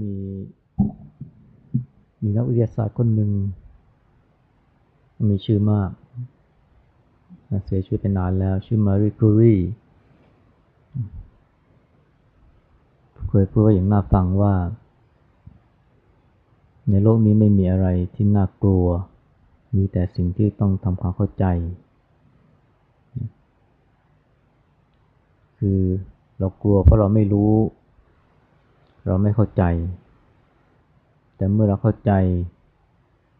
มีมีนักวิทยาศาสตร์คนหนึ่ง มีชื่อมาก เสียชีวิตไปนานแล้ว ชื่อมารีคูรีเคยพูดว่าอย่างน่าฟังว่า ในโลกนี้ไม่มีอะไรที่น่ากลัว มีแต่สิ่งที่ต้องทำความเข้าใจ คือเรากลัวเพราะเราไม่รู้ เราไม่เข้าใจ แต่เมื่อเราเข้าใจ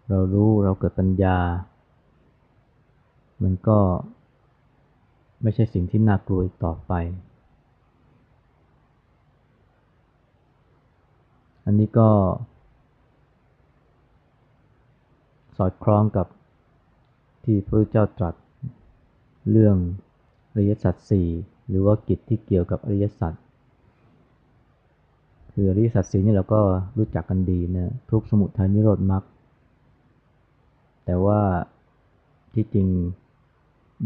เรารู้เราเกิดปัญญา มันก็ไม่ใช่สิ่งที่น่ากลัวอีกต่อไป อันนี้ก็ สอดคล้องกับที่พระเจ้าตรัสเรื่องอริยสัจสี่หรือว่ากิจที่เกี่ยวกับอริยสัจ คืออริสัจสี่นี่เราก็รู้จักกันดีนะทุกสมุทัยนิโรธมรรคแต่ว่าที่จริง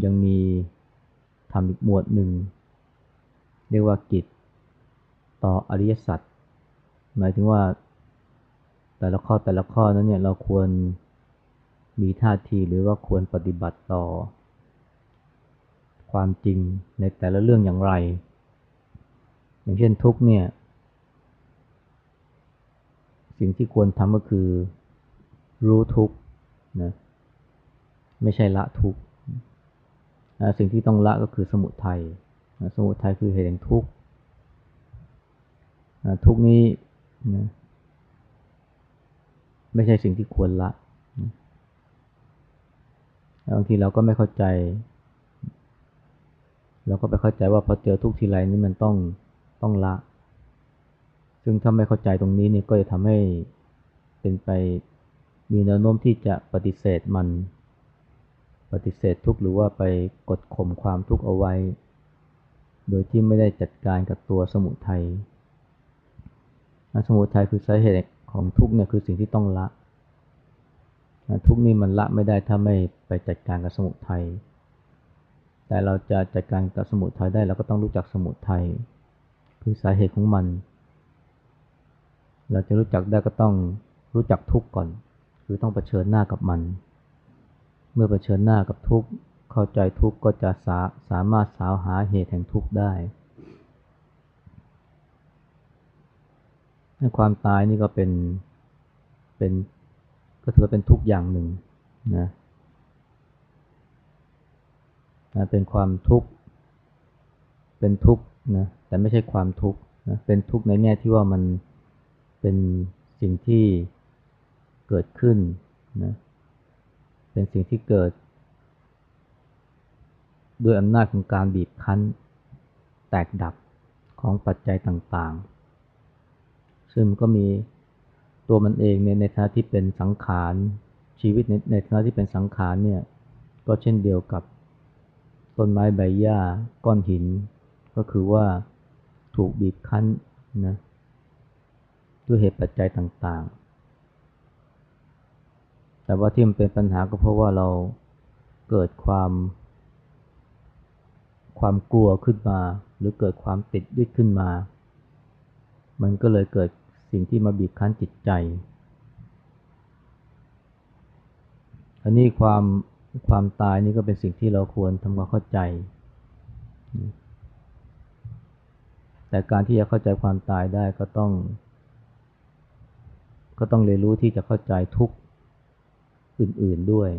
ยังมีทำอีกหมวดหนึ่ง เรียกว่ากิจต่ออริยสัจหมายถึงว่าแต่ละข้อแต่ละข้อนั้นเนี่ยเราควรมีท่าทีหรือว่าควรปฏิบัติต่อ ความจริงในแต่ละเรื่องอย่างไร อย่างเช่นทุกเนี่ย สิ่งที่ควรทำก็คือรู้ทุกนะไม่ใช่ละทุกสิ่งที่ต้องละก็คือสมุทยัยสมุทัยคือเหตุแห่งทุกข์ทุกนี้นะไม่ใช่สิ่งที่ควรละบางทีเราก็ไม่เข้าใจ เราก็ไปเข้าใจว่าพอเจอทุกทีไรนี่มันต้องต้องละ ซึ่งถ้าไม่เข้าใจตรงนี้นี่ก็จะทำให้เป็นไปมีแนวโน้มที่จะปฏิเสธมัน ปฏิเสธทุกหรือว่าไปกดข่มความทุกข์เอาไว้ โดยที่ไม่ได้จัดการกับตัวสมุทยัยสมุทัยคือสาเหตุของทุกเนี่ยคือสิ่งที่ต้องละ ทุกนี่มันละไม่ได้ถ้าไม่ไปจัดการกับสมุทัยแต่เราจะจัดการกับสมุทัยได้เราก็ต้องรู้จักสมุทัยคือสาเหตุของมัน เราจะรู้จักได้ก็ต้องรู้จักทุกข์ก่อน คือต้องเผชิญหน้ากับมัน เมื่อเผชิญหน้ากับทุกข์เข้าใจทุกข์ก็จะสาสามารถสาวหาเหตุแห่งทุกข์ได้ความตายนี่ก็เป็นเป็นก็ถือเป็นทุกอย่างหนึ่งนะนะเป็นความทุกข์เป็นทุกข์นะแต่ไม่ใช่ความทุกข์นะเป็นทุกข์ในแง่ที่ว่ามัน เป็นสิ่งที่เกิดขึ้นนะเป็นสิ่งที่เกิด ด้วยอำนาจของการบีบคั้น แตกดับของปัจจัยต่างๆ ซึ่งก็มีตัวมันเองในในฐานะที่เป็นสังขารชีวิตในในฐานะที่เป็นสังขารเนี่ยก็เช่นเดียวกับต้นไม้ใบหญ้าก้อนหิน ก็คือว่าถูกบีบคั้นนะ ด้วยเหตุปัจจัยต่างๆ แต่ว่าที่มันเป็นปัญหาก็เพราะว่าเราเกิดความ ความกลัวขึ้นมา หรือเกิดความติดยึดขึ้นมา มันก็เลยเกิดสิ่งที่มาบีบคั้นจิตใจ อันนี้ความความตายนี่ก็เป็นสิ่งที่เราควรทำความเข้าใจ แต่การที่จะเข้าใจความตายได้ก็ต้อง ก็ต้องเรียนรู้ที่จะเข้าใจทุกอื่น ๆด้วย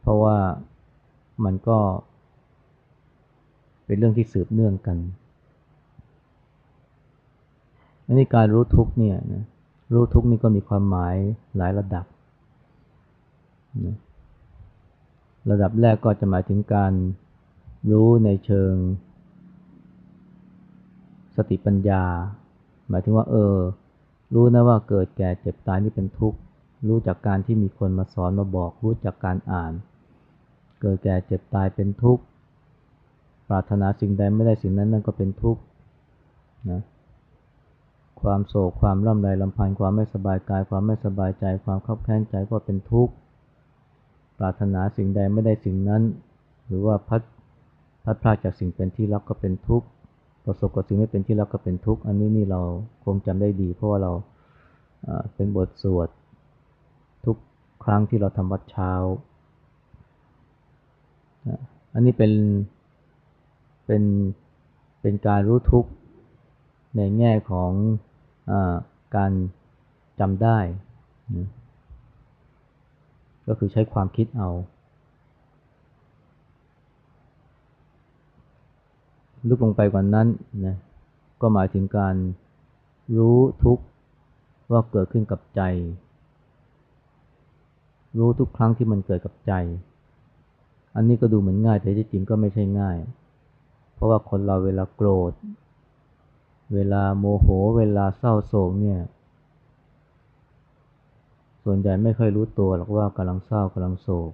เพราะว่ามันก็เป็นเรื่องที่สืบเนื่องกันอันนี้การรู้ทุกเนี่ยนะรู้ทุกนี่ก็มีความหมายหลายระดับนะระดับแรกก็จะหมายถึงการรู้ในเชิง สติปัญญา หมายถึงว่า เออ รู้นะว่าเกิดแก่เจ็บตายนี่เป็นทุกข์ รู้จากการที่มีคนมาสอนมาบอกรู้จากการอ่าน เกิดแก่เจ็บตายเป็นทุกข์ ปรารถนาสิ่งใดไม่ได้สิ่งนั้นนั่นก็เป็นทุกข์นะความโศกความร่ำไรลำพันธ์ความไม่สบายกาย ความไม่สบายใจ ความขับแค้นใจก็เป็นทุกข์ ปรารถนาสิ่งใดไม่ได้สิ่งนั้น หรือว่าพัดพัดพลาดจากสิ่งเป็นที่รักก็เป็นทุกข์ ประสบกับสิ่งไม่เป็นที่รักก็เป็นทุกข์ อันนี้นี่เราคงจำได้ดี เพราะว่าเราเป็นบทสวดทุกครั้งที่เราทำวัดเช้า อันนี้เป็นเป็นเป็นการรู้ทุกข์ในแง่ของอการจำได้ ก็คือใช้ความคิดเอา ลึกลงไปกว่านั้นนะก็หมายถึงการรู้ทุกว่าเกิดขึ้นกับใจ รู้ทุกครั้งที่มันเกิดกับใจ อันนี้ก็ดูเหมือนง่ายแต่ที่จริงก็ไม่ใช่ง่าย เพราะว่าคนเราเวลาโกรธ เวลาโมโห เวลาเศร้าโศกเนี่ย ส่วนใหญ่ไม่ค่อยรู้ตัวหรอกว่ากำลังเศร้ากำลังโศก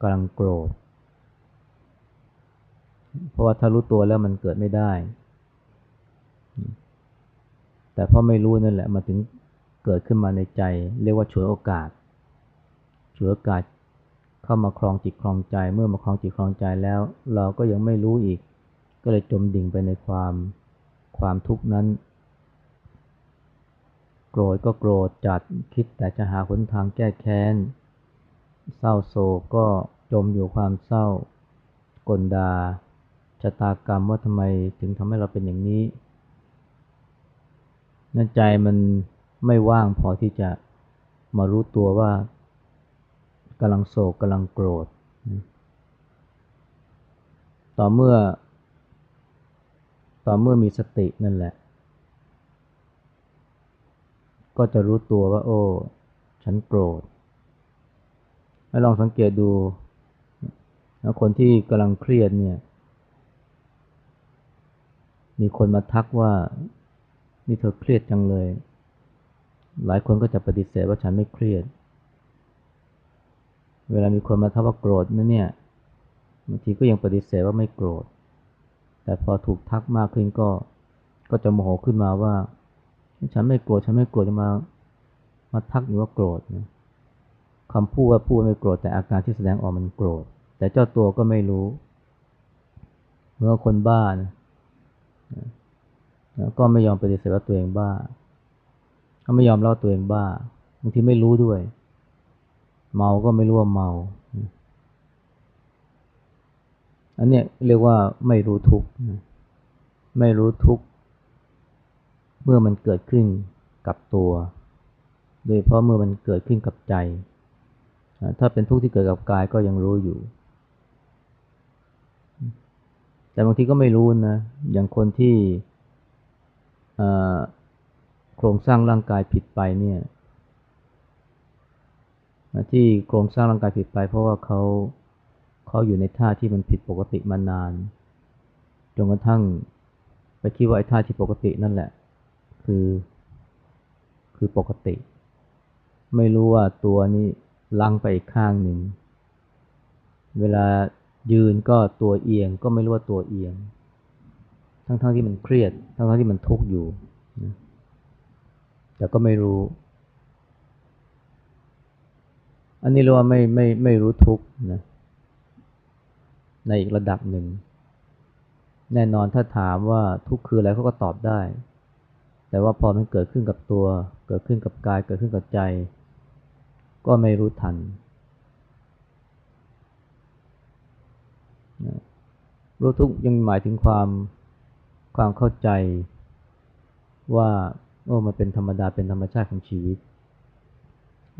กำลังโกรธ เพราะว่าถ้ารู้ตัวแล้วมันเกิดไม่ได้ แต่พอไม่รู้นั่นแหละมาถึงเกิดขึ้นมาในใจ เรียกว่าฉวยโอกาสฉวยโอกาสเข้ามาครองจิตครองใจ เมื่อมาครองจิตครองใจแล้ว เราก็ยังไม่รู้อีก ก็เลยจมดิ่งไปในความความทุกข์นั้น โกรธก็โกรธจัดคิดแต่จะหาหนทางแก้แค้น เศร้าโศกก็จมอยู่ความเศร้ากลดา ชะตากรรมว่าทำไมถึงทำให้เราเป็นอย่างนี้นั่นใจมันไม่ว่างพอที่จะมารู้ตัวว่ากำลังโศกกำลังโกรธ ต่อเมื่อ ต่อเมื่อมีสตินั่นแหละ ก็จะรู้ตัวว่า โอ้ ฉันโกรธให้ลองสังเกตดู คนที่กำลังเครียดเนี่ย มีคนมาทักว่านี่เธอเครียดจังเลย หลายคนก็จะปฏิเสธว่าฉันไม่เครียด เวลามีคนมาทักว่าโกรธนั่นเนี่ยบางทีก็ยังปฏิเสธว่าไม่โกรธ แต่พอถูกทักมากขึ้นก็ ก็จะโมโหขึ้นมาว่า ฉันไม่โกรธ ฉันไม่โกรธจะมา มาทักอยู่ว่าโกรธนะคำพูดว่าพูดไม่โกรธแต่อาการที่แสดงออกมันโกรธ แต่เจ้าตัวก็ไม่รู้ เมื่อคนบ้านะ ก็ไม่ยอมปฏิเสธว่าตัวเองบ้าก็ไม่ยอมเล่าตัวเองบ้าบางทีไม่รู้ด้วย เมาก็ไม่รู้ว่าเมาอันเนี้ยเรียกว่าไม่รู้ทุกข์ไม่รู้ทุกข์เมื่อมันเกิดขึ้นกับตัว โดยเพราะเมื่อมันเกิดขึ้นกับใจ ถ้าเป็นทุกข์ที่เกิดกับกายก็ยังรู้อยู่ แต่บางทีก็ไม่รู้นะ อย่างคนที่โครงสร้างร่างกายผิดไปเนี่ยที่โครงสร้างร่างกายผิดไป เพราะว่าเขาเขาอยู่ในท่าที่มันผิดปกติมานานจนกระทั่งไปคิดว่าไอ้ท่าที่ปกตินั่นแหละ คือ คือปกติ ไม่รู้ว่าตัวนี้ลังไปอีกข้างหนึ่ง เวลา ยืนก็ตัวเอียงก็ไม่รู้ว่าตัวเอียง ทั้งๆทที่มันเครียด ทั้งๆที่มันทุกข์อยู่แต่ก็ไม่รู้ อันนี้เรียกว่าไม่ไม่ไม่รู้ทุกข์นะในอีกระดับหนึ่ง แน่นอนถ้าถามว่าทุกข์คืออะไรเขาก็ตอบได้ แต่ว่าพอมันเกิดขึ้นกับตัว เกิดขึ้นกับกาย เกิดขึ้นกับใจ ก็ไม่รู้ทัน รู้ทุกยังหมายถึงความความเข้าใจว่าโอ้มันเป็นธรรมดาเป็นธรรมชาติของชีวิต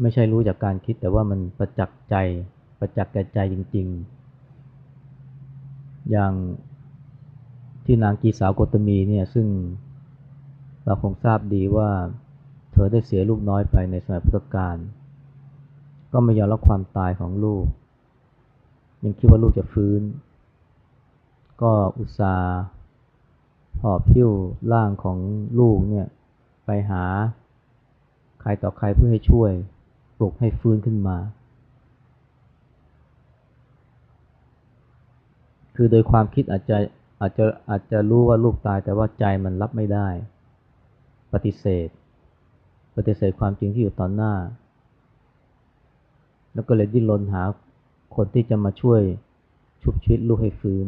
ไม่ใช่รู้จากการคิดแต่ว่ามันประจักษ์ใจประจักษ์แก่ใจจริง ๆ อย่างที่นางกีสาวโกตมีเนี่ยซึ่งเราคงทราบดีว่าเธอได้เสียลูกน้อยไปในสมัยพุทธกาลก็ไม่ยอมรับความตายของลูก ยังคิดว่าลูกจะฟื้น ก็อุตส่าห์หอบพิ้วร่างของลูกเนี่ยไปหาใครต่อใครเพื่อให้ช่วยปลุกให้ฟื้นขึ้นมา คือโดยความคิดอาจจะอาจจะอาจจะรู้ว่าลูกตายแต่ว่าใจมันรับไม่ได้ ปฏิเสธ ปฏิเสธความจริงที่อยู่ตอนหน้า แล้วก็เลยดิ้นรนหาคนที่จะมาช่วยชุบชีวิตลูกให้ฟื้น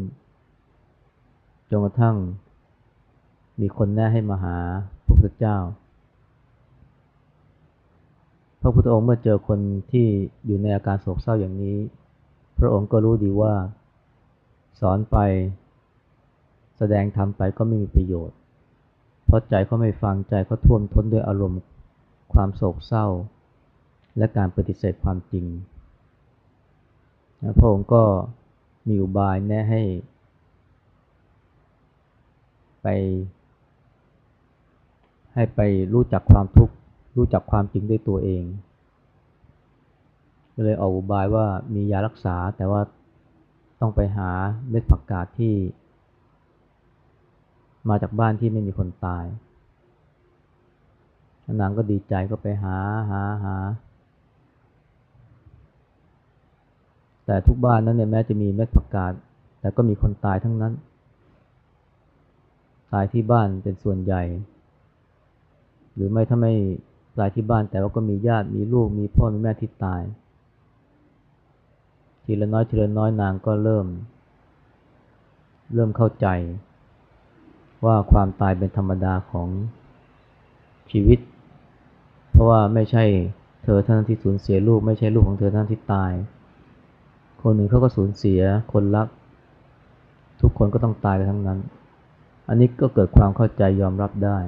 จนกระทั่ง มีคนแนะให้มาหาพระพุทธเจ้า พระพุทธองค์เมื่อเจอคนที่อยู่ในอาการโศกเศร้าอย่างนี้ พระองค์ก็รู้ดีว่า สอนไป แสดงธรรมไปก็ไม่มีประโยชน์ เพราะใจเขาไม่ฟังใจเขาท่วมท้นด้วยอารมณ์ความโศกเศร้า และการปฏิเสธความจริงพระองค์ก็มีอุบายแนะให้ ไป ให้ไปรู้จักความทุกข์ รู้จักความจริงด้วยตัวเองก็เลยออกอุบายว่ามียารักษาแต่ว่าต้องไปหาเม็ดผักกาดที่ มาจากบ้านที่ไม่มีคนตายนางก็ดีใจก็ไปหาหาหา แต่ทุกบ้านนั้นเนี่ยแม้จะมีเม็ดผักกาดแต่ก็มีคนตายทั้งนั้น ตายที่บ้านเป็นส่วนใหญ่ หรือไม่ถ้าไม่ตายที่บ้านแต่ว่าก็มีญาติมีลูกมีพ่อมีแม่ที่ตาย ทีละน้อยทีละน้อยนางก็เริ่ม เริ่มเข้าใจ ว่าความตายเป็นธรรมดาของชีวิต เพราะว่าไม่ใช่เธอท่านที่สูญเสียลูก ไม่ใช่ลูกของเธอท่านที่ตาย คนหนึ่งเขาก็สูญเสียคนรัก ทุกคนก็ต้องตายกันทั้งนั้น อันนี้ก็เกิดความเข้าใจยอมรับได้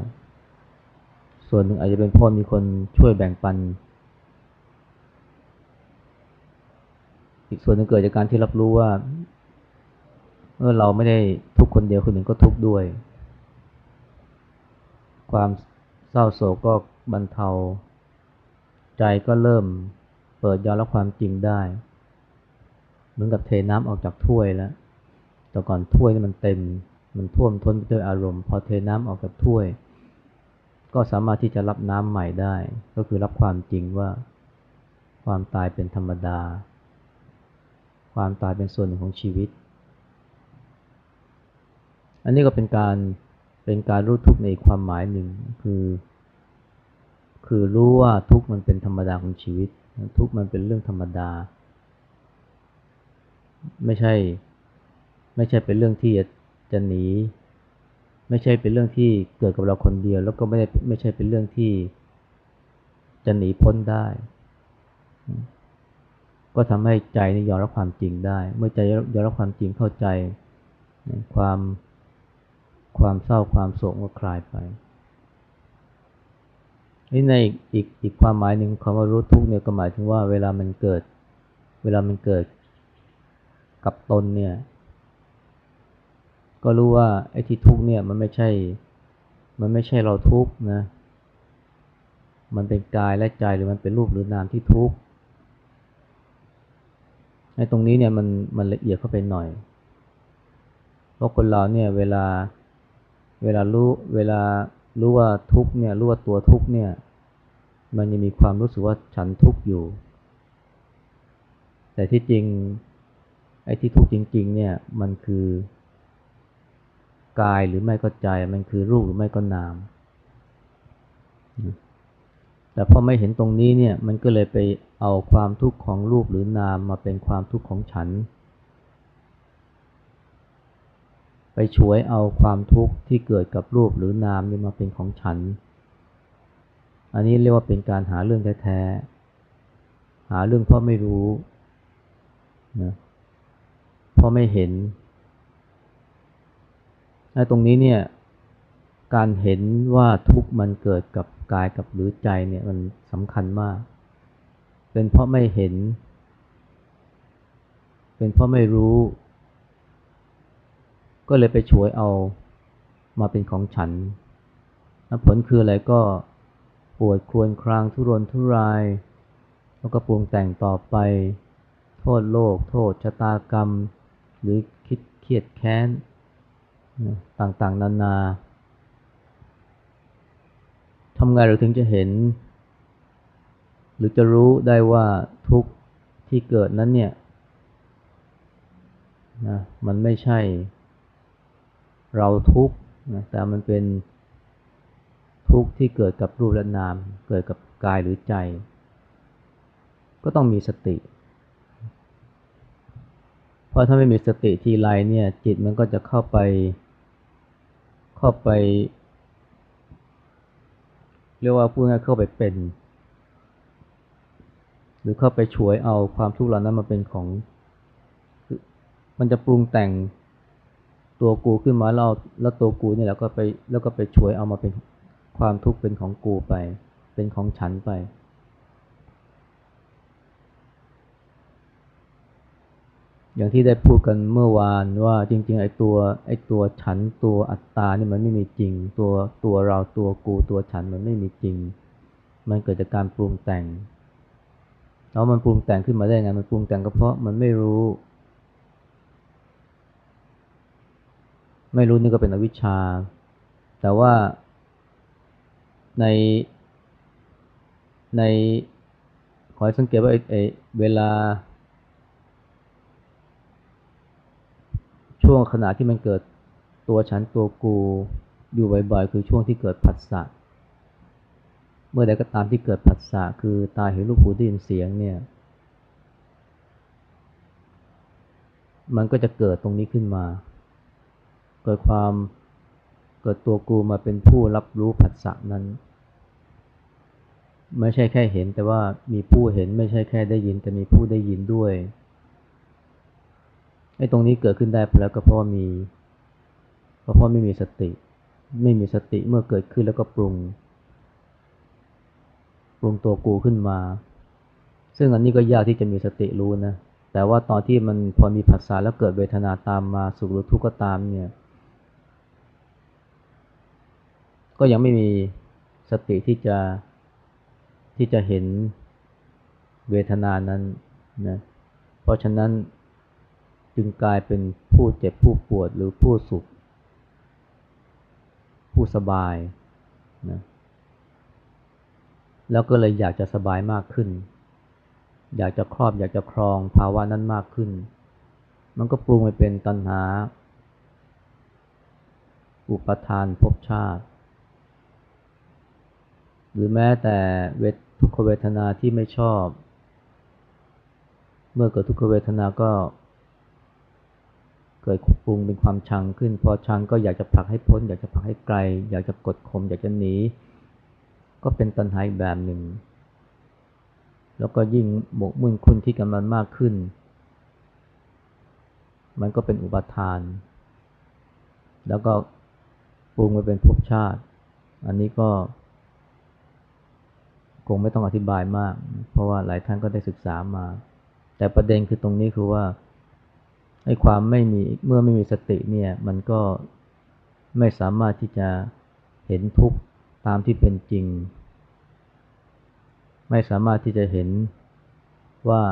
ส่วนหนึ่งอาจจะเป็นพ่อมีคนช่วยแบ่งปัน อีกส่วนหนึ่งเกิดจากการที่รับรู้ว่าเมื่อเราไม่ได้ทุกคนเดียวคนหนึ่งก็ทุกด้วย ความเศร้าโศกก็บรรเทา ใจก็เริ่มเปิดยอมรับความจริงได้ เหมือนกับเทน้ำออกจากถ้วยแล้ว แต่ก่อนถ้วยนี่มันเต็ม มันท่วมท้นด้วยอารมณ์ พอเทน้ำออกจากถ้วย ก็สามารถที่จะรับน้ำใหม่ได้ ก็คือรับความจริงว่าความตายเป็นธรรมดา ความตายเป็นส่วนหนึ่งของชีวิต อันนี้ก็เป็นการเป็นการรู้ทุกข์ในความหมายหนึ่งคือ คือรู้ว่าทุกข์มันเป็นธรรมดาของชีวิต ทุกข์มันเป็นเรื่องธรรมดา ไม่ใช่ ไม่ใช่เป็นเรื่องที่จะ จะหนี ไม่ใช่เป็นเรื่องที่เกิดกับเราคนเดียว แล้วก็ไม่ได้ไม่ใช่เป็นเรื่องที่ จะหนีพ้นได้ ก็ทำให้ใจนี่ยอมรับความจริงได้ เมื่อใจยอมรับความจริงเข้าใจ ความความเศร้าความโศกก็คลายไปนี่ในอีกอีกความหมายหนึ่งคำว่ารู้ทุกเนี่ยก็หมายถึงว่าเวลามันเกิด เวลามันเกิดกับตนเนี่ย ก็รู้ว่าไอ้ที่ทุกเนี่ยมันไม่ใช่ มันไม่ใช่เราทุกนะ มันเป็นกายและใจหรือมันเป็นรูปหรือนามที่ทุกไอ้ตรงนี้เนี่ยมันมันละเอียดเข้าไปหน่อย เพราะคนเราเนี่ยเวลาเวลารู้เวลารู้ว่าทุกเนี่ยรู้ว่าตัวทุกเนี่ย มันยังมีความรู้สึกว่าฉันทุกอยู่ แต่ที่จริงไอ้ที่ทุกจริง ๆ เนี่ยมันคือ กายหรือไม่ก็ใจ มันคือรูปหรือไม่ก็นาม แต่พอไม่เห็นตรงนี้เนี่ย มันก็เลยไปเอาความทุกข์ของรูปหรือนามมาเป็นความทุกข์ของฉัน ไปช่วยเอาความทุกข์ที่เกิดกับรูปหรือนามนี่มาเป็นของฉัน อันนี้เรียกว่าเป็นการหาเรื่องแท้ๆ หาเรื่องเพราะไม่รู้นะเพราะไม่เห็น ตรงนี้เนี่ยการเห็นว่าทุกข์มันเกิดกับกายกับหรือใจเนี่ยมันสำคัญมาก เป็นเพราะไม่เห็น เป็นเพราะไม่รู้ ก็เลยไปช่วยเอามาเป็นของฉันผลคืออะไรก็ปวดควรครางทุรนทุราย แล้วก็ปรุงแต่งต่อไป โทษโลก โทษชะตากรรม หรือคิดเครียดแค้น ต่างๆ นานาทำไงเราถึงจะเห็น หรือจะรู้ได้ว่าทุกที่เกิดนั้นเนี่ยนะมันไม่ใช่เราทุกข์นะแต่มันเป็นทุกข์ที่เกิดกับรูปและนาม เกิดกับกายหรือใจ ก็ต้องมีสติ เพราะถ้าไม่มีสติทีไรเนี่ยจิตมันก็จะเข้าไป เข้าไปเรียกว่าพูดง่ายเข้าไปเป็น หรือเข้าไปช่วยเอาความทุกข์เหล่านั้นมาเป็นของ มันจะปรุงแต่งตัวกูขึ้นมาเราแล้วตัวกูนี่แหละก็ไปแล้วก็ไปช่วยเอามาเป็นความทุกข์เป็นของกูไป เป็นของฉันไป อย่างที่ได้พูดกันเมื่อวานว่าจริง ๆ ไอ้ตัวไอ้ตัวฉันตัวอัตตานี่มันไม่มีจริง ตัวตัวเราตัวกูตัวฉันมันไม่มีจริง มันเกิดจากการปรุงแต่งแล้วมันปรุงแต่งขึ้นมาได้ไงมันปรุงแต่งก็เพราะมันไม่รู้ ไม่รู้นี่ก็เป็นอวิชชา แต่ว่าในในขอให้สังเกตว่าไอ้เวลา ช่วงขณะที่มันเกิดตัวฉันตัวกูอยู่บ่อยๆ คือช่วงที่เกิดผัสสะเมื่อใดก็ตามที่เกิดผัสสะคือตาเห็นรูปหูได้ยินเสียงเนี่ย มันก็จะเกิดตรงนี้ขึ้นมา เกิดความเกิดตัวกูมาเป็นผู้รับรู้ผัสสะนั้น ไม่ใช่แค่เห็นแต่ว่ามีผู้เห็นไม่ใช่แค่ได้ยินแต่มีผู้ได้ยินด้วย ไอ้ตรงนี้เกิดขึ้นได้เพราะก็เพราะมีเพราะไม่มีสติ ไม่มีสติเมื่อเกิดขึ้นแล้วก็ปรุง ปรุงตัวกูขึ้นมา ซึ่งอันนี้ก็ยากที่จะมีสติรู้นะ แต่ว่าตอนที่มันพอมีผัสสะแล้วเกิดเวทนาตามมาสุขหรือทุกข์ก็ตามเนี่ย ก็ยังไม่มีสติที่จะที่จะเห็นเวทนานั้นนะ เพราะฉะนั้น จึงกลายเป็นผู้เจ็บผู้ปวดหรือผู้สุข ผู้สบายนะแล้วก็เลยอยากจะสบายมากขึ้น อยากจะครอบอยากจะครองภาวะนั้นมากขึ้น มันก็ปรุงไปเป็นตัณหา อุปทานภพชาติ หรือแม้แต่เวททุกขเวทนาที่ไม่ชอบ เมื่อเกิดทุกขเวทนาก็ กิดปรุงเป็นความชังขึ้น พอชังก็อยากจะผลักให้พ้น อยากจะผลักให้ไกล อยากจะกดข่มอยากจะหนี ก็เป็นตัณหาอีกแบบหนึ่ง แล้วก็ยิ่งหมกมุ่นคุณที่กันมันมากขึ้น มันก็เป็นอุปทาน แล้วก็ปรุงไปเป็นภพชาติ อันนี้ก็ คงไม่ต้องอธิบายมาก เพราะว่าหลายท่านก็ได้ศึกษามา แต่ประเด็นคือตรงนี้คือว่า ไอ้ความไม่มีเมื่อไม่มีสติเนี่ยมันก็ไม่สามารถที่จะเห็นทุกข์ตามที่เป็นจริง ไม่สามารถที่จะเห็นว่า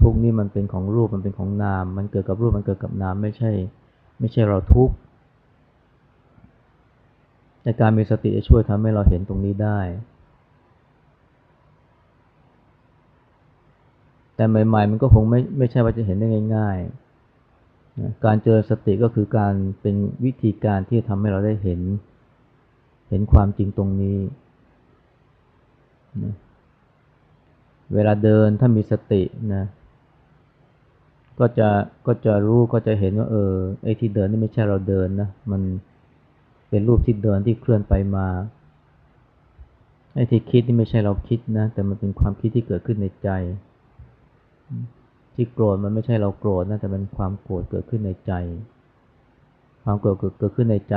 ทุกนี้มันเป็นของรูปมันเป็นของนาม มันเกิดกับรูปมันเกิดกับนามไม่ใช่ ไม่ใช่เราทุกข์แต่การมีสติจะช่วยทำให้เราเห็นตรงนี้ได้ แต่ใหม่ ๆ มันก็คงไม่ไม่ใช่ว่าจะเห็นได้ง่ายๆการเจอสติก็คือการเป็นวิธีการที่ทำให้เราได้เห็น เห็นความจริงตรงนี้นะเวลาเดินถ้ามีสตินะ ก็จะก็จะรู้ก็จะเห็นว่าเออไอ้ที่เดินนี่ไม่ใช่เราเดินนะ มันเป็นรูปที่เดินที่เคลื่อนไปมาไอ้ที่คิดนี่ไม่ใช่เราคิดนะ แต่มันเป็นความคิดที่เกิดขึ้นในใจ ที่โกรธมันไม่ใช่เราโกรธนะแต่เป็นความโกรธเกิดขึ้นในใจ ความโกรธเกิดขึ้นในใจ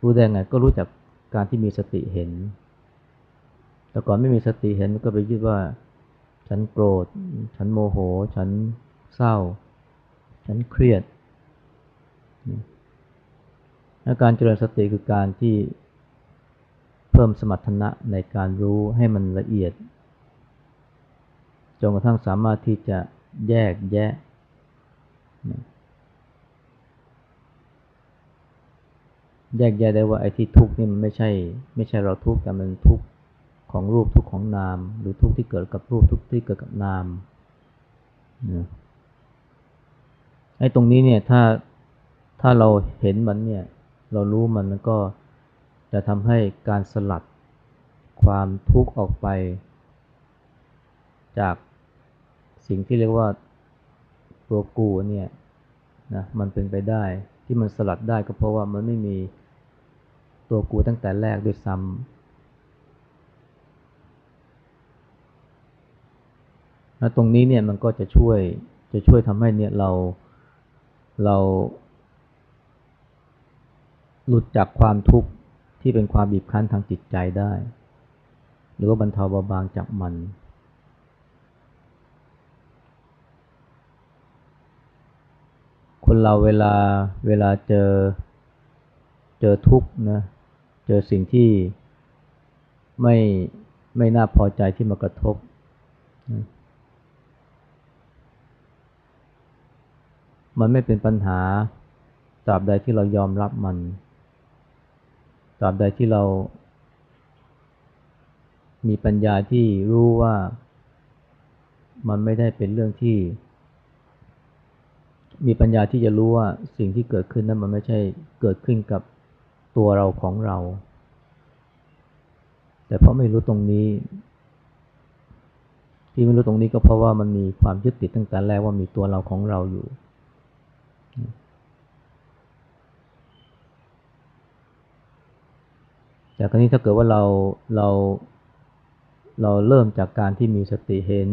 รู้ได้ไงก็รู้จากการที่มีสติเห็น แต่ก่อนไม่มีสติเห็นก็ไปยึดว่า ฉันโกรธ ฉันโมโห ฉันเศร้า ฉันเครียดอาการเจริญสติคือการที่เพิ่มสมรรถนะในการรู้ให้มันละเอียด จนกระทั่งสามารถที่จะแยกแยะ แยกแยะได้ว่าไอ้ที่ทุกข์นี่มันไม่ใช่ ไม่ใช่เราทุกข์แต่มันทุกข์ของรูปทุกข์ของนาม หรือทุกข์ที่เกิดกับรูปทุกข์ที่เกิดกับนามนะไอ้ตรงนี้เนี่ยถ้าถ้าเราเห็นมันเนี่ย เรารู้มันมันก็จะทำให้การสลัดความทุกข์ออกไป จากสิ่งที่เรียกว่าตัวกูเนี่ยนะมันเป็นไปได้ที่มันสลัดได้ก็เพราะว่ามันไม่มีตัวกูตั้งแต่แรกด้วยซ้ำนะตรงนี้เนี่ยมันก็จะช่วยจะช่วยทำให้เนี่ยเราเราหลุดจากความทุกข์ที่เป็นความบีบคั้นทางจิตใจได้ หรือว่าบรรเทาเบาบางจากมัน คนเราเวลาเวลาเจอเจอทุกข์นะ เจอสิ่งที่ไม่ไม่น่าพอใจที่มากระทบนะมันไม่เป็นปัญหาตราบใดที่เรายอมรับมันตราบใดที่เรา มีปัญญาที่รู้ว่ามันไม่ได้เป็นเรื่องที่ มีปัญญาที่จะรู้ว่าสิ่งที่เกิดขึ้นนั้นมันไม่ใช่เกิดขึ้นกับตัวเราของเรา แต่เพราะไม่รู้ตรงนี้ ที่ไม่รู้ตรงนี้ก็เพราะว่ามันมีความยึดติดตั้งแต่แรกว่ามีตัวเราของเราอยู่ แต่ครนี้ถ้าเกิดว่าเราเราเราเริ่มจากการที่มีสติเห็น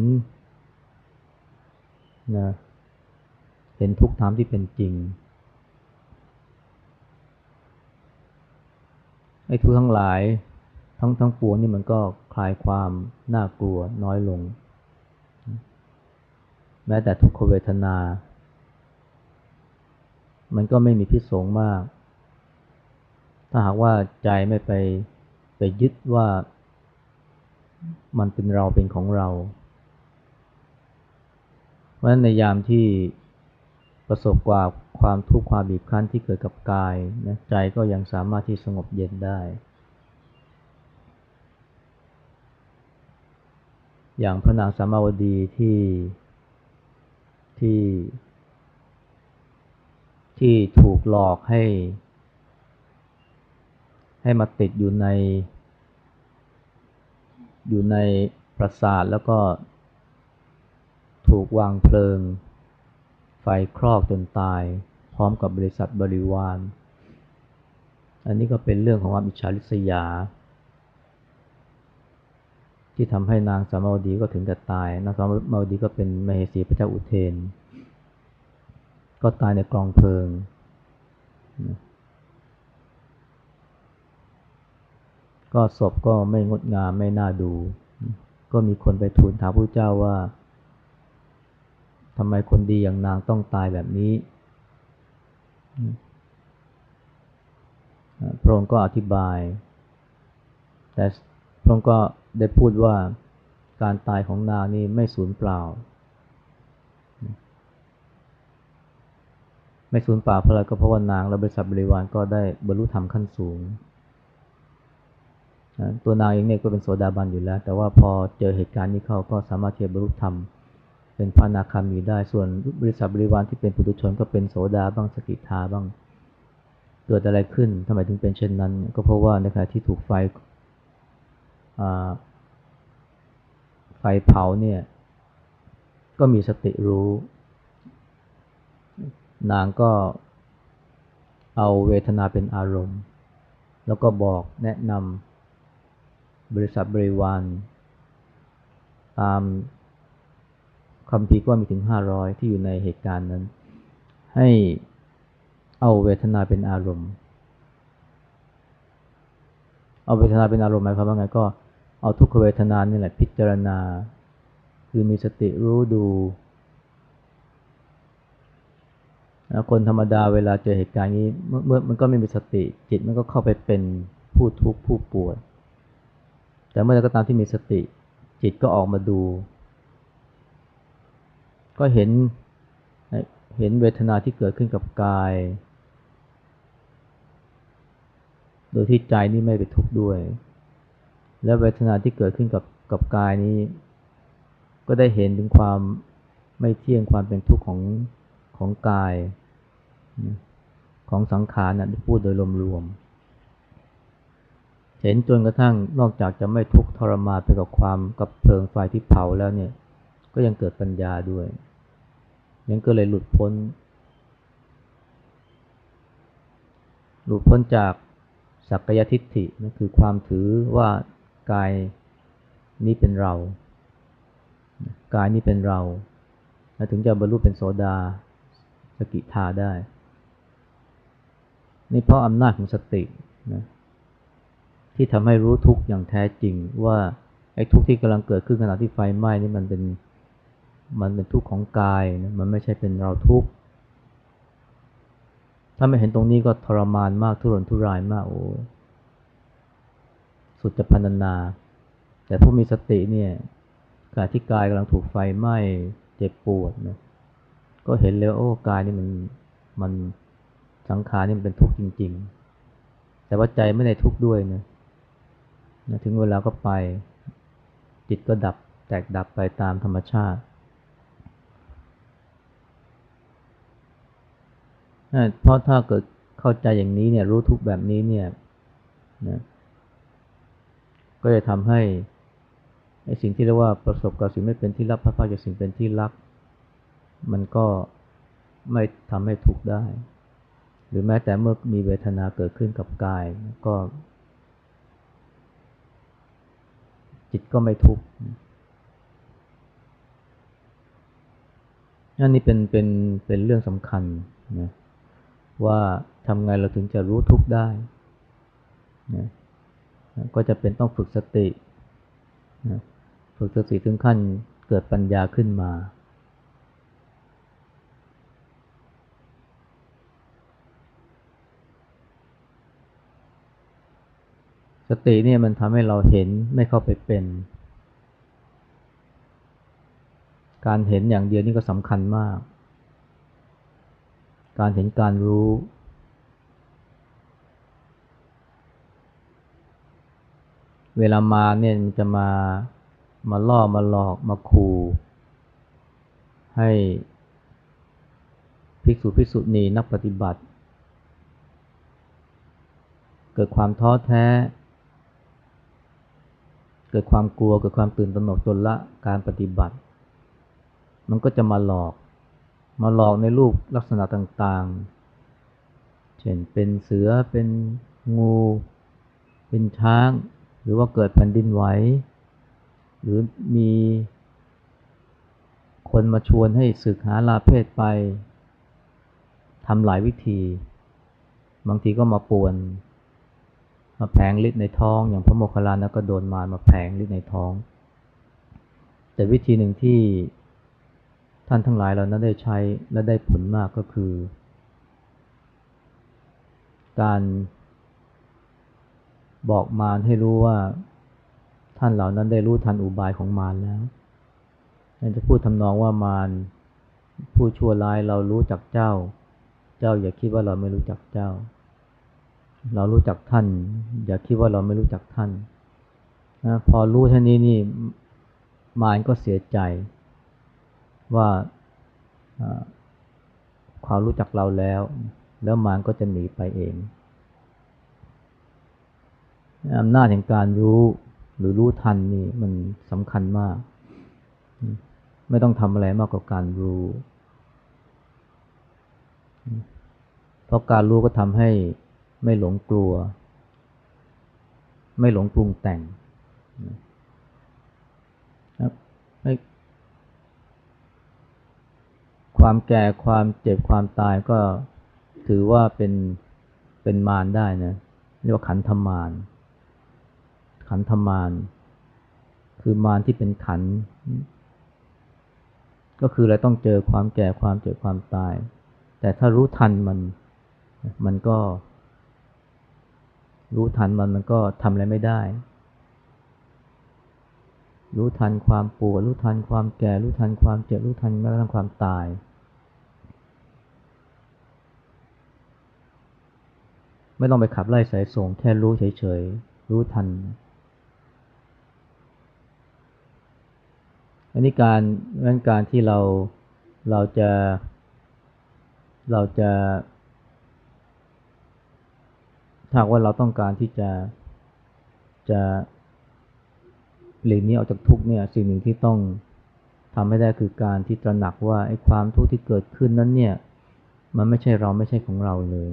นะ เห็นทุกธรรมที่เป็นจริงไอ้ทุกทั้งหลายทั้งทั้งปวงนี่มันก็คลายความน่ากลัวน้อยลง แม้แต่ทุกขเวทนา มันก็ไม่มีพิษสงมาก ถ้าหากว่าใจไม่ไปไปยึดว่ามันเป็นเราเป็นของเรา เพราะฉะนั้นในยามที่ ประสบกว่าความทุกข์ความบีบคั้นที่เกิดกับกายนะใจก็ยังสามารถที่สงบเย็นได้ อย่างพระนางสามาวดีที่ที่ ที่ถูกหลอกให้ ให้มาติดอยู่ใน อยู่ในปราสาทแล้วก็ถูกวางเพลิง ไฟครอบจนตาย พร้อมกับบริษัทบริวาร อันนี้ก็เป็นเรื่องของความอิจฉาริษยา ที่ทำให้นางสามาวดีก็ถึงกับตาย นางสามาวดีก็เป็นมเหสีพระเจ้าอุเทน ก็ตายในกองเพลิง ก็ศพก็ไม่งดงามไม่น่าดู ก็มีคนไปทูลถามพระเจ้าว่าำไมคนดีอย่างนางต้องตายแบบนี้พระองค์ก็อธิบาย แต่พระองค์ก็ได้พูดว่าการตายของนางนี่ไม่สูญเปล่า ไม่สูญเปล่าเพราะอะไรก็เพราะว่านางและบริษัทบริวารก็ได้บรรลุธรรมขั้นสูง ตัวนางเองเนี่ยก็เป็นโสดาบันอยู่แล้ว แต่ว่าพอเจอเหตุการณ์นี้เขาก็สามารถเที่จะบรรลุธรรม เป็นพระนาคามีได้ ส่วนบริษัทบริวารที่เป็นปุถุชนก็เป็นโสดาบ้างสกิทาบ้าง เกิดอะไรขึ้นทำไมถึงเป็นเช่นนั้น ก็เพราะว่าในขณะที่ถูกไฟไฟเผาเนี่ย ก็มีสติรู้ นางก็เอาเวทนาเป็นอารมณ์ แล้วก็บอกแนะนำบริษัทบริวารตาม คำพีก็มีถึงห้าร้อยที่อยู่ในเหตุการณ์นั้น ให้เอาเวทนาเป็นอารมณ์ เอาเวทนาเป็นอารมณ์หมายความว่าไงก็เอาทุกขเวทนานี่แหละพิจารณา คือมีสติรู้ดูคนธรรมดาเวลาเจอเหตุการณ์นี้เมื่อมันก็ไม่มีสติจิตมันก็เข้าไปเป็นผู้ทุกข์ผู้ปวด แต่เมื่อไรก็ตามที่มีสติจิตก็ออกมาดู ก็เห็นเห็นเวทนาที่เกิดขึ้นกับกาย โดยที่ใจนี่ไม่ไปทุกข์ด้วย และเวทนาที่เกิดขึ้นกับกับกายนี้ ก็ได้เห็นถึงความไม่เที่ยงความเป็นทุกข์ของของกาย ของสังขารนะพูดโดยรวมๆเห็นจนกระทั่งนอกจากจะไม่ทุกข์ทรมานไปกับความกับเพลิงไฟที่เผาแล้วเนี่ย ก็ยังเกิดปัญญาด้วย ยังก็เลยหลุดพ้น หลุดพ้นจากสักยทิฏฐินั่นคือความถือว่ากายนี้เป็นเรา กายนี้เป็นเราแล้วถึงจะบรรลุเป็นโสดาสกิทาได้ นี่เพราะอำนาจของสตินะที่ทำให้รู้ทุกข์อย่างแท้จริงว่าไอ้ทุกข์ที่กำลังเกิดขึ้นขณะที่ไฟไหม้นี่มันเป็น มันเป็นทุกข์ของกายนะมันไม่ใช่เป็นเราทุกข์ ถ้าไม่เห็นตรงนี้ก็ทรมานมากทุรนทุรายมากโอ้สุดจะพันนา แต่ผู้มีสติเนี่ยขณะที่กายกำลังถูกไฟไหม้เจ็บปวดนะก็เห็นเลยโอ้กายนี่มันมันสังขารนี่มันเป็นทุกข์จริง ๆ แต่ว่าใจไม่ได้ทุกข์ด้วยนะนะถึงเวลาก็ไป จิตก็ดับแตกดับไปตามธรรมชาติ เพราะถ้าเกิดเข้าใจอย่างนี้เนี่ยรู้ทุกแบบนี้เนี่ยนะก็จะทำให้ไอ้สิ่งที่เรียกว่าประสบกับสิ่งไม่เป็นที่รักพัดพาจากสิ่งเป็นที่รัก มันก็ไม่ทำให้ทุกข์ได้ หรือแม้แต่เมื่อมีเวทนาเกิดขึ้นกับกายก็ จิตก็ไม่ทุกข์นั่นนี่เป็นเป็นเป็นเรื่องสำคัญนะ ว่าทำไงเราถึงจะรู้ทุกข์ได้นะก็จะเป็นต้องฝึกสตินะฝึกสติถึงขั้นเกิดปัญญาขึ้นมา สติเนี่ยมันทำให้เราเห็นไม่เข้าไปเป็น การเห็นอย่างเดียวนี่ก็สำคัญมาก การเห็นการรู้ เวลามาเนี่ยมันจะมามาล่อมาหลอกมาขู่ให้ภิกษุภิกษุณีนักปฏิบัติ เกิดความท้อแท้ เกิดความกลัวเกิดความตื่นตระหนกจนละการปฏิบัติ มันก็จะมาหลอก มาหลอกในรูปลักษณะต่างๆ เช่นเป็นเสือ เป็นงู เป็นช้าง หรือว่าเกิดแผ่นดินไหว หรือมีคนมาชวนให้ศึกหาลาเพศไปทำหลายวิธี บางทีก็มาป่วน มาแผงฤทธิ์ในท้อง อย่างพระโมคคัลลานะก็โดนมารมาแผงฤทธิ์ในท้อง แต่วิธีหนึ่งที่ ท่านทั้งหลายเรานั้นได้ใช้และได้ผลมากก็คือ การบอกมารให้รู้ว่าท่านเหล่านั้นได้รู้ทันอุบายของมารแล้วนั่นจะพูดทำนองว่ามารผู้ชั่วร้ายเรารู้จักเจ้า เจ้าอย่าคิดว่าเราไม่รู้จักเจ้า เรารู้จักท่าน อย่าคิดว่าเราไม่รู้จักท่านนะพอรู้เท่านี้นี่มารก็เสียใจ ว่าความรู้จักเราแล้ว แล้วมารก็จะหนีไปเองอำนาจแห่งการรู้หรือรู้ทันนี่มันสำคัญมาก ไม่ต้องทำอะไรมากกว่าการรู้ เพราะการรู้ก็ทำให้ไม่หลงกลัว ไม่หลงปรุงแต่งไม่ ความแก่ความเจ็บความตายก็ถือว่าเป็นเป็นมารได้นะเรียกว่าขันธมารขันธมารคือมารที่เป็นขัน ก็คือเราต้องเจอความแก่ความเจ็บความตาย แต่ถ้ารู้ทันมัน มันก็ รู้ทันมันมันก็ทำอะไรไม่ได้ รู้ทันความปวดรู้ทันความแก่ รู้ทันความเจ็บรู้ทันแม้กระทั่งความตาย ไม่ต้องไปขับไล่สายส่ง แค่รู้เฉยๆ รู้ทัน อันนี้การนั้นการที่เราเราจะ เราจะถ้าว่าเราต้องการที่จะจะหลีกนี้ออกจากทุกเนี่ยสิ่งหนึ่งที่ต้องทำให้ได้คือการที่ตระหนักว่าไอ้ความทุกข์ที่เกิดขึ้นนั้นเนี่ย มันไม่ใช่เราไม่ใช่ของเราเลย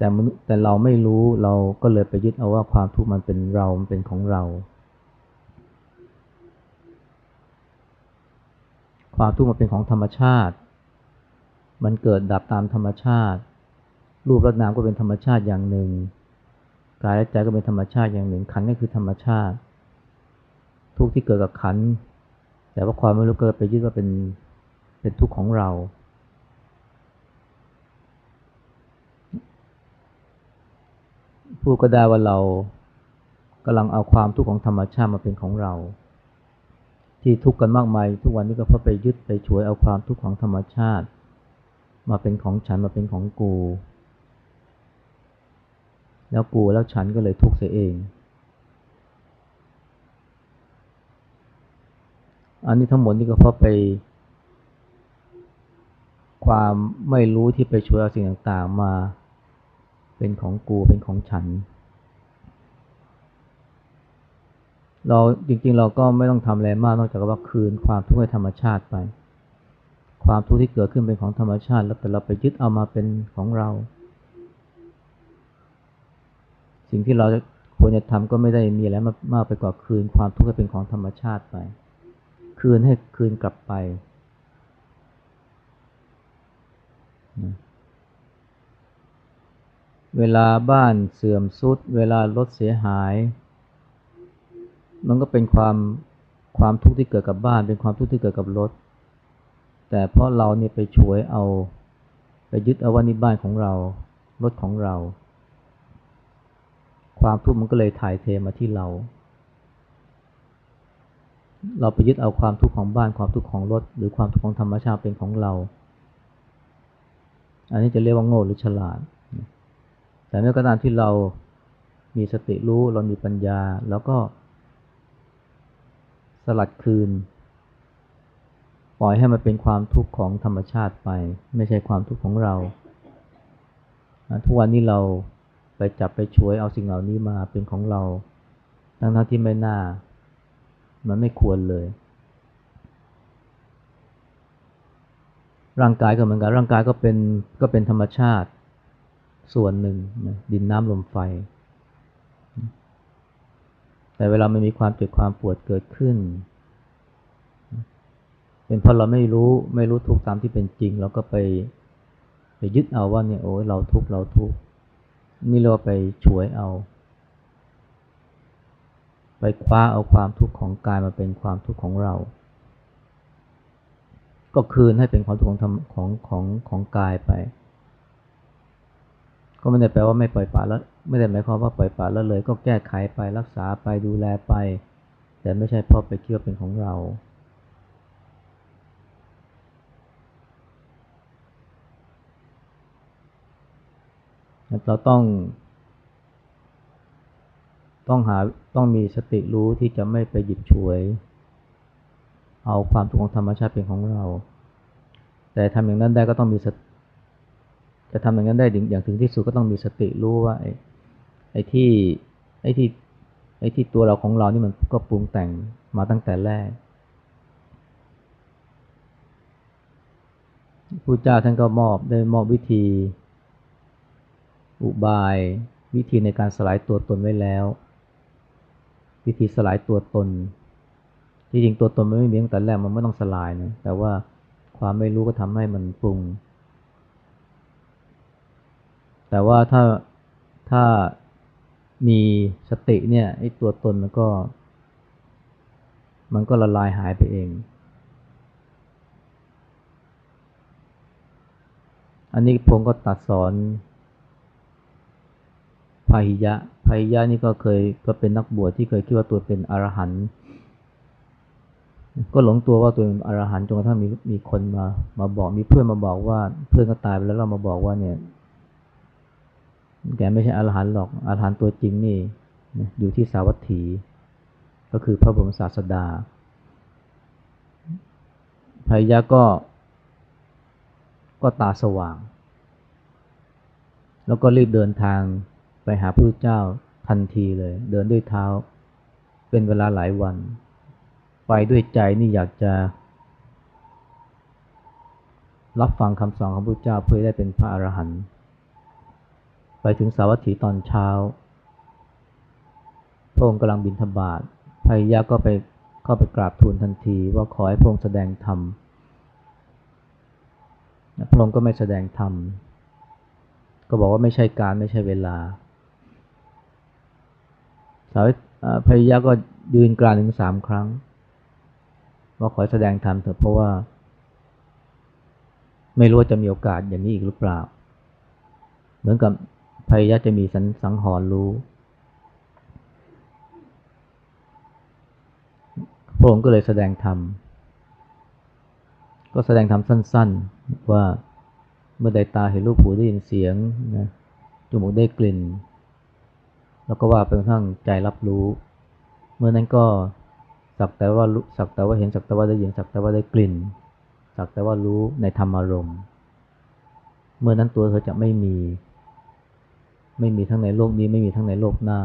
แต่แต่เราไม่รู้เราก็เลยไปยึดเอาว่าความทุกข์มันเป็นเรา มันเป็นของเรา ความทุกข์มันเป็นของธรรมชาติ มันเกิดดับตามธรรมชาติ รูปรสนามก็เป็นธรรมชาติอย่างหนึ่ง กายและใจก็เป็นธรรมชาติอย่างหนึ่ง ขันก็คือธรรมชาติ ทุกที่เกิดกับขัน แต่ว่าความไม่รู้เกิดไปยึดว่าเป็นเป็นทุกข์ของเรา พูดก็ได้ว่าเรากำลังเอาความทุกข์ของธรรมชาติมาเป็นของเรา ที่ทุกข์กันมากมายทุกวันนี้ก็เพราะไปยึดไปช่วยเอาความทุกข์ของธรรมชาติ มาเป็นของฉันมาเป็นของกู แล้วกูแล้วฉันก็เลยทุกข์เสียเอง อันนี้ทั้งหมดนี่ก็เพราะไป ความไม่รู้ที่ไปช่วยเอาสิ่งต่างๆมา เป็นของกู เป็นของฉัน เราจริงๆ เราก็ไม่ต้องทำอะไรมากนอกจากว่าคืนความทุกข์ให้ธรรมชาติไป ความทุกข์ที่เกิดขึ้นเป็นของธรรมชาติ แล้วแต่เราไปยึดเอามาเป็นของเรา สิ่งที่เราควรจะทำก็ไม่ได้มีอะไรมากไปกว่าคืน ความทุกข์ให้เป็นของธรรมชาติไป คืนให้คืนกลับไป เวลาบ้านเสื่อมสุด เวลารถเสียหาย มันก็เป็นความความทุกข์ที่เกิดกับบ้าน เป็นความทุกข์ที่เกิดกับรถ แต่เพราะเราเนี่ยไปช่วยเอา ไปยึดเอาว่านี่บ้านของเรา รถของเรา ความทุกข์มันก็เลยถ่ายเทมาที่เรา เราไปยึดเอาความทุกข์ของบ้านความทุกข์ของรถ หรือความทุกข์ของธรรมชาติเป็นของเรา อันนี้จะเรียกว่าโง่หรือฉลาด แต่เมื่อกระตามที่เรามีสติรู้เรามีปัญญา แล้วก็ สลัดคืน ปล่อยให้มันเป็นความทุกข์ของธรรมชาติไป ไม่ใช่ความทุกข์ของเราทุกวันนี้เราไปจับไปช่วยเอาสิ่งเหล่านี้มาเป็นของเรา ทั้งๆที่ไม่น่า มันไม่ควรเลย ร่างกายก็เหมือนกันร่างกายก็เป็นก็เป็นธรรมชาติ ส่วนหนึ่งดินน้ำลมไฟ แต่เวลามันมีความเจ็บความปวดเกิดขึ้น เป็นเพราะเราไม่รู้ไม่รู้ทุกตามที่เป็นจริง เราก็ไปไปยึดเอาว่าเนี่ยโอ้ยเราทุกเราทุกนี่เราไปช่วยเอา ไปคว้าเอาความทุกข์ของกายมาเป็นความทุกข์ของเรา ก็คืนให้เป็นความทุกข์ของของของของกายไป ก็ไม่ได้แปลว่าไม่ปล่อยปละแล้วไม่ได้หมายความว่าปล่อยปละแล้วเลย ก็แก้ไขไปรักษาไปดูแลไป แต่ไม่ใช่พราะไปเชื่อเป็นของเรา เราต้อง ต้องหาต้องมีสติรู้ที่จะไม่ไปหยิบฉวย เอาความทุกข์ของธรรมชาติเป็นของเรา แต่ทำอย่างนั้นได้ก็ต้องมีสติ จะทำอย่างนั้นได้อย่างถึงที่สุดก็ต้องมีสติรู้ว่าไอ้ไอ้ที่ไอ้ที่ไอ้ที่ตัวเราของเรานี่มันก็ปรุงแต่งมาตั้งแต่แรกพระเจ้าท่านก็มอบได้มอบวิธี อุบายวิธีในการสลายตัวตนไว้แล้ว วิธีสลายตัวตนที่จริงตัวตนมันไม่มีตั้งแต่แรกมันไม่ต้องสลายนะแต่ว่าความไม่รู้ก็ทำให้มันปรุง แต่ว่าถ้าถ้ามีสติเนี่ยไอ้ตัวตนมันก็ มันก็ละลายหายไปเอง อันนี้พงก็ตัดสอนพาหิยะพาหิยะนี่ก็เคยก็เป็นนักบวชที่เคยคิดว่าตัวเป็นอรหันต์ก็หลงตัวว่าตัวเป็นอรหันต์จนกระทั่งมีมีคนมามาบอกมีเพื่อนมาบอกว่าเพื่อนก็ตายไปแล้วเรามาบอกว่าเนี่ย แกไม่ใช่อรหันต์หรอก อรหันต์ตัวจริงนี่อยู่ที่สาวัตถี ก็คือพระบรมศาสดาพายะก็ก็ตาสว่าง แล้วก็รีบเดินทางไปหาพระพุทธเจ้าทันทีเลย เดินด้วยเท้า เป็นเวลาหลายวัน ไปด้วยใจนี่อยากจะ รับฟังคำสอนของพระพุทธเจ้าเพื่อได้เป็นพระอรหันต์ ไปถึงสาวัตถีตอนเช้า พระองค์กำลังบินธบาตพายะก็ไปเข้าไปกราบทูลทันทีว่าขอให้พระองค์แสดงธรรม พระองค์ก็ไม่แสดงธรรม ก็บอกว่าไม่ใช่การไม่ใช่เวลา สาวพยยะก็ยืนกลานถึงสามครั้ง ว่าขอแสดงธรรมเถอะเพราะว่า ไม่รู้จะมีโอกาสอย่างนี้อีกหรือเปล่า เหมือนกับ พยยะจะมีสันสังหรรู้พระองค์ก็เลยแสดงธรรม ก็แสดงธรรมสั้น ๆ ว่าเมื่อใดตาเห็นรูปหูได้ยินเสียงนะจมูกได้กลิ่น แล้วก็ว่าเป็นทั้งใจรับรู้ เมื่อนั้นก็สักแต่ว่าสักแต่ว่าเห็นสักแต่ว่าได้ยินสักแต่ว่าได้กลิ่น สักแต่ว่ารู้ในธรรมารมณ์ เมื่อนั้นตัวเธอจะไม่มี ไม่มีทั้งในโลกนี้ ไม่มีทั้งในโลกหน้า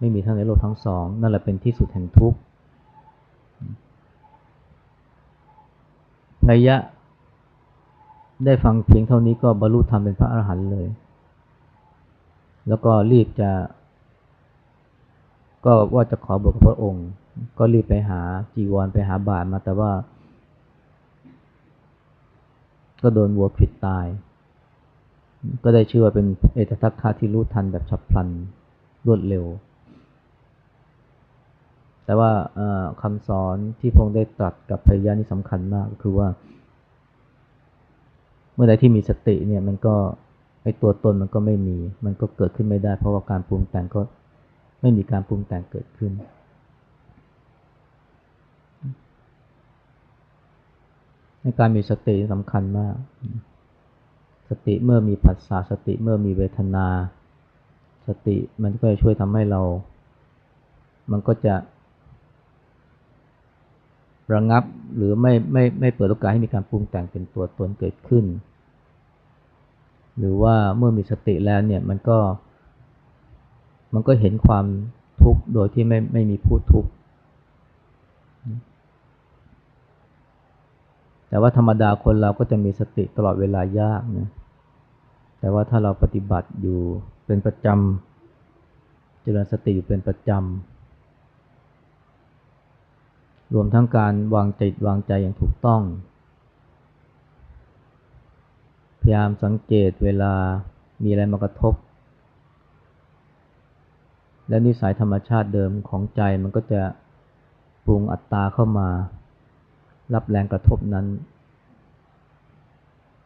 ไม่มีทั้งในโลกทั้งสอง นั่นแหละเป็นที่สุดแห่งทุกข์นยะ ได้ฟังเพียงเท่านี้ก็บรรลุธรรมเป็นพระอรหันต์เลย แล้วก็รีบจะ ก็ว่าจะขอบวชกับพระองค์ ก็รีบไปหาจีวรไปหาบาทมาแต่ว่า ก็โดนวัวผิดตาย ก็ได้ชื่อว่าเป็นเอตทัคคะที่รู้ทันแบบฉับพลันรวดเร็ว แต่ว่าคำสอนที่พงได้ตรัสกับพยานี่สำคัญมากคือว่า เมื่อใดที่มีสติเนี่ยมันก็ไอตัวตนมันก็ไม่มี มันก็เกิดขึ้นไม่ได้ เพราะว่าการปรุงแต่งก็ไม่มีการปรุงแต่งเกิดขึ้น ในการมีสติสำคัญมาก สติเมื่อมีผัสสะสติเมื่อมีเวทนา สติมันก็จะช่วยทำให้เรา มันก็จะระงับหรือไม่ไม่ไม่เปิดโอกาสให้มีการปรุงแต่งเป็นตัวตนเกิดขึ้น หรือว่าเมื่อมีสติแล้วเนี่ยมันก็ มันก็เห็นความทุกข์โดยที่ไม่ไม่มีผู้ทุกข์แต่ว่าธรรมดาคนเราก็จะมีสติตลอดเวลายากนะ แต่ว่าถ้าเราปฏิบัติอยู่เป็นประจำเจริญสติอยู่เป็นประจำรวมทั้งการวางจิตวางใจอย่างถูกต้อง พยายามสังเกตเวลามีอะไรมากระทบ และนิสัยธรรมชาติเดิมของใจมันก็จะปรุงอัตตาเข้ามา รับแรงกระทบนั้น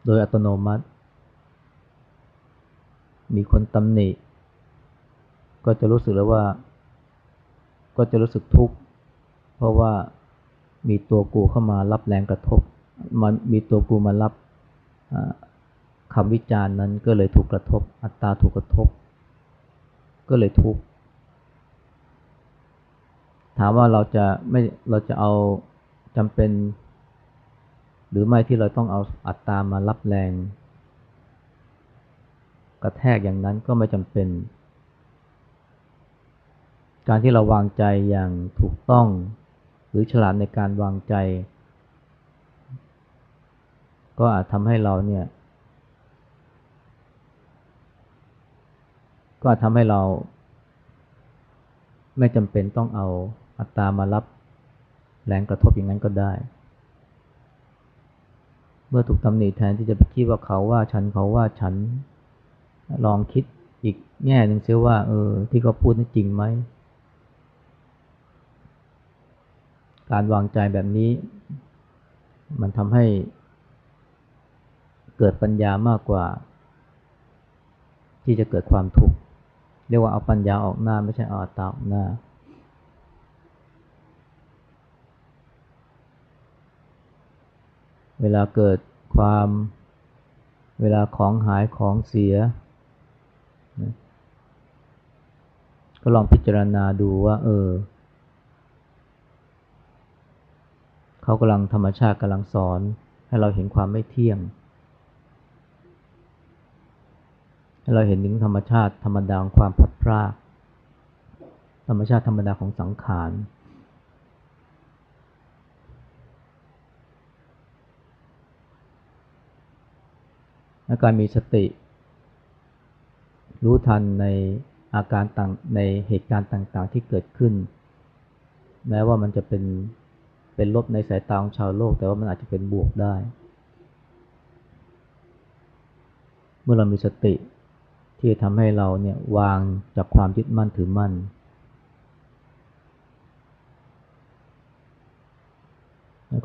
โดยอัตโนมัติ มีคนตำหนิ ก็จะรู้สึกแล้วว่า ก็จะรู้สึกทุกข์ เพราะว่ามีตัวกูเข้ามารับแรงกระทบ มันมีตัวกูมารับคำวิจารณ์นั้นก็เลยถูกกระทบ อัตตาถูกกระทบ ก็เลยทุกข์ ถามว่าเราจะไม่ เราจะเอาจำเป็น หรือไม่ที่เราต้องเอาอัตตามารับแรง กระแทกอย่างนั้นก็ไม่จำเป็น การที่เราวางใจอย่างถูกต้อง หรือฉลาดในการวางใจ ก็อาจทำให้เราเนี่ย ก็อาจทำให้เรา ไม่จำเป็นต้องเอาอัตตามารับแรงกระทบอย่างนั้นก็ได้ เมื่อถูกตำหนิแทนที่จะไปคิดว่าเขาว่าฉันเขาว่าฉัน ลองคิดอีกแง่หนึ่งเสียว่าเออที่เขาพูดนี่จริงไหม การวางใจแบบนี้ มันทำให้เกิดปัญญามากกว่า ที่จะเกิดความทุกข์เรียกว่าเอาปัญญาออกหน้า ไม่ใช่เอาตาออกหน้า เวลาเกิดความเวลาของหายของเสีย ก็ลองพิจารณาดูว่า เออ เขากำลังธรรมชาติกำลังสอน ให้เราเห็นความไม่เที่ยง ให้เราเห็นถึงธรรมชาติธรรมดาของความพัดพรากธรรมชาติธรรมดาของสังขารอาการมีสติ รู้ทันในอาการต่างในเหตุการณ์ต่างๆที่เกิดขึ้น แม้ว่ามันจะเป็นเป็นลบในสายตาของชาวโลก แต่ว่ามันอาจจะเป็นบวกได้ เมื่อเรามีสติที่ทำให้เราเนี่ยวางจากความยึดมั่นถือมั่น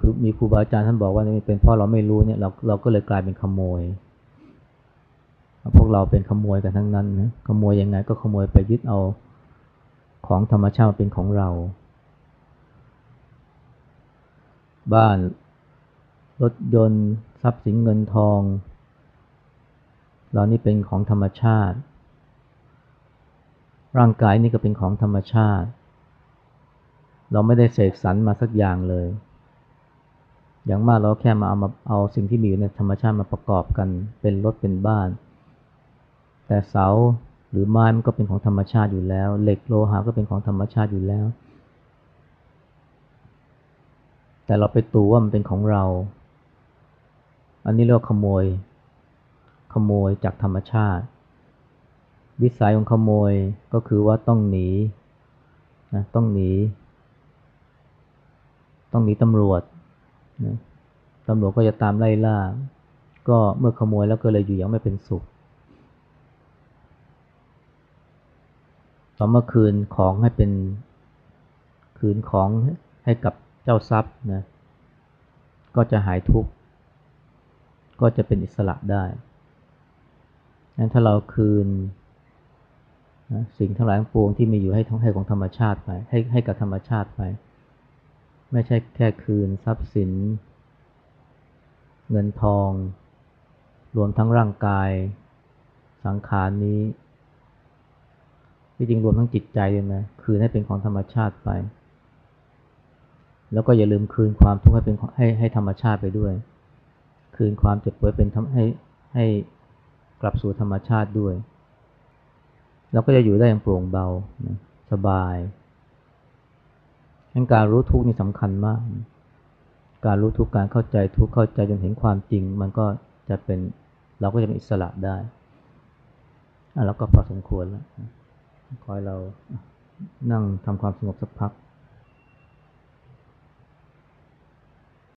คือมีครูบาอาจารย์ท่านบอกว่านี่เป็นเพราะเราไม่รู้เนี่ยเราเราก็เลยกลายเป็นขโมย พวกเราเป็นขโมยกันทั้งนั้นนะขโมยยังไงก็ขโมยไปยึดเอาของธรรมชาติเป็นของเรา บ้าน รถยนต์ ทรัพย์สินเงินทองเรานี่เป็นของธรรมชาติ ร่างกายนี่ก็เป็นของธรรมชาติ เราไม่ได้เสกสรรมาสักอย่างเลย อย่างมากเราแค่มาเอามาเอาสิ่งที่มีอยู่ในธรรมชาติมาประกอบกันเป็นรถเป็นบ้าน แต่เสาหรือไม้มันก็เป็นของธรรมชาติอยู่แล้ว เหล็กโลหะก็เป็นของธรรมชาติอยู่แล้ว แต่เราไปตูว่ามันเป็นของเรา อันนี้เรียกว่าขโมย ขโมยจากธรรมชาติ วิสัยของขโมยก็คือว่าต้องหนีนะต้องหนี ต้องหนีตำรวจนะตำรวจก็จะตามไล่ล่า ก็เมื่อขโมยแล้วก็เลยอยู่อย่างไม่เป็นสุข ต่อมาคืนของให้เป็นคืนของให้กับเจ้าทรัพย์นะก็จะหายทุกข์ก็จะเป็นอิสระได้นั้นถ้าเราคืนนะสิ่งทั้งหลายทั้งปวงที่มีอยู่ให้ทั้งให้ของธรรมชาติไปให้ให้กับธรรมชาติไป ไม่ใช่แค่คืนทรัพย์สิน เงินทอง รวมทั้งร่างกาย สังขารนี้ ที่จริงรวมทั้งจิตใจเลยนะคืนให้เป็นของธรรมชาติไป แล้วก็อย่าลืมคืนความทุกข์ให้เป็นให้ให้ธรรมชาติไปด้วย คืนความเจ็บป่วยเป็นให้ให้กลับสู่ธรรมชาติด้วยเราก็จะอยู่ได้อย่างโปร่งเบาสบายการรู้ทุกข์นี่สำคัญมาก การรู้ทุกข์การเข้าใจทุกข์เข้าใจจนเห็นความจริง มันก็จะเป็นเราก็จะเป็นอิสระได้ แล้วก็พอสมควรแล้ว คอยเรานั่งทำความสงบสักพัก